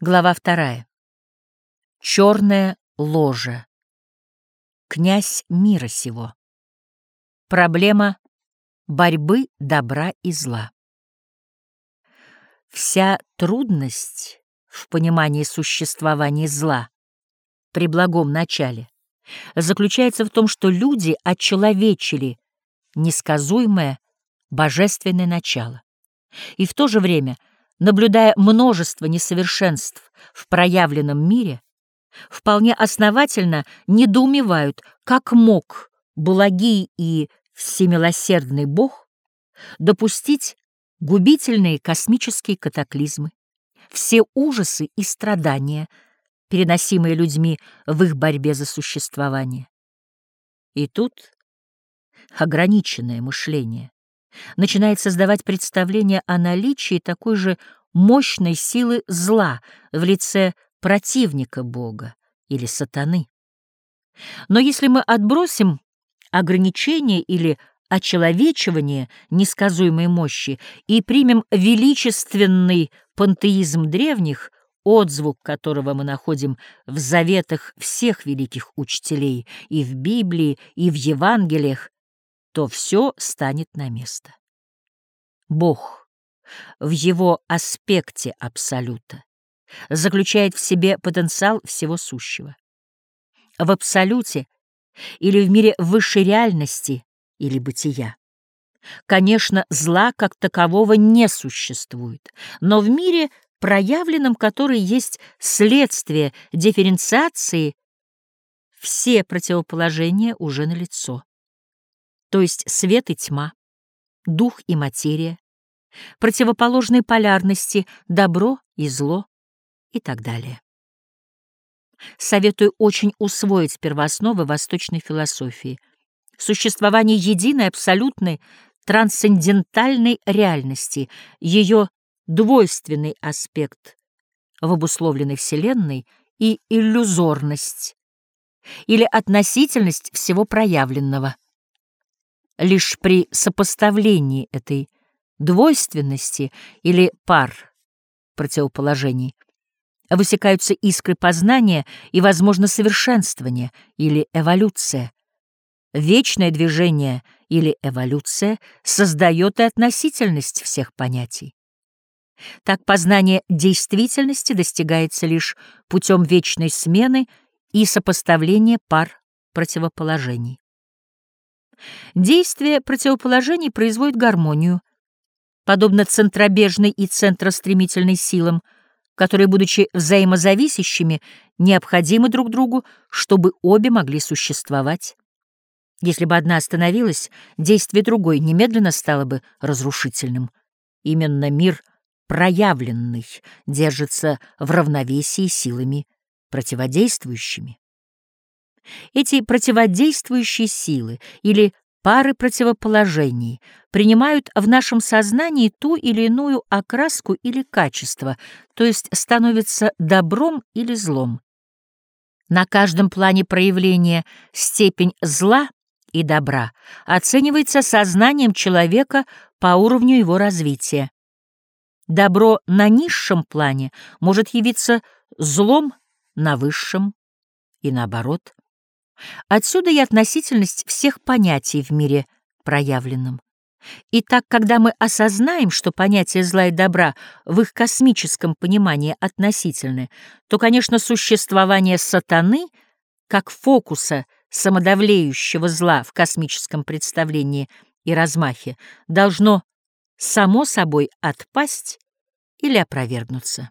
Глава вторая. Черная ложа. Князь мира сего. Проблема борьбы добра и зла. Вся трудность в понимании существования зла при благом начале заключается в том, что люди очеловечили несказуемое божественное начало и в то же время — наблюдая множество несовершенств в проявленном мире, вполне основательно недоумевают, как мог благий и всемилосердный Бог допустить губительные космические катаклизмы, все ужасы и страдания, переносимые людьми в их борьбе за существование. И тут ограниченное мышление начинает создавать представление о наличии такой же мощной силы зла в лице противника Бога или сатаны. Но если мы отбросим ограничение или очеловечивание несказуемой мощи и примем величественный пантеизм древних, отзвук которого мы находим в заветах всех великих учителей и в Библии, и в Евангелиях, то все станет на место. Бог в его аспекте абсолюта заключает в себе потенциал всего сущего. В абсолюте или в мире высшей реальности или бытия. Конечно, зла как такового не существует, но в мире, проявленном который есть следствие дифференциации, все противоположения уже налицо то есть свет и тьма, дух и материя, противоположные полярности, добро и зло и так далее. Советую очень усвоить первоосновы восточной философии, существование единой, абсолютной, трансцендентальной реальности, ее двойственный аспект в обусловленной Вселенной и иллюзорность или относительность всего проявленного — Лишь при сопоставлении этой двойственности или пар противоположений высекаются искры познания и, возможно, совершенствование или эволюция. Вечное движение или эволюция создает и относительность всех понятий. Так познание действительности достигается лишь путем вечной смены и сопоставления пар противоположений. Действие противоположений производит гармонию, подобно центробежной и центростремительной силам, которые, будучи взаимозависящими, необходимы друг другу, чтобы обе могли существовать. Если бы одна остановилась, действие другой немедленно стало бы разрушительным. Именно мир проявленный держится в равновесии силами противодействующими. Эти противодействующие силы или пары противоположений принимают в нашем сознании ту или иную окраску или качество, то есть становятся добром или злом. На каждом плане проявления степень зла и добра оценивается сознанием человека по уровню его развития. Добро на низшем плане может явиться злом на высшем и наоборот. Отсюда и относительность всех понятий в мире проявленном. И так, когда мы осознаем, что понятия зла и добра в их космическом понимании относительны, то, конечно, существование сатаны, как фокуса самодавлеющего зла в космическом представлении и размахе, должно само собой отпасть или опровергнуться.